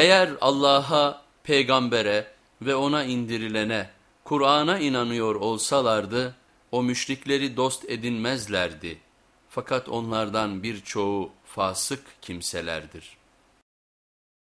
Eğer Allah'a, peygambere ve ona indirilene, Kur'an'a inanıyor olsalardı, o müşrikleri dost edinmezlerdi. Fakat onlardan birçoğu fasık kimselerdir.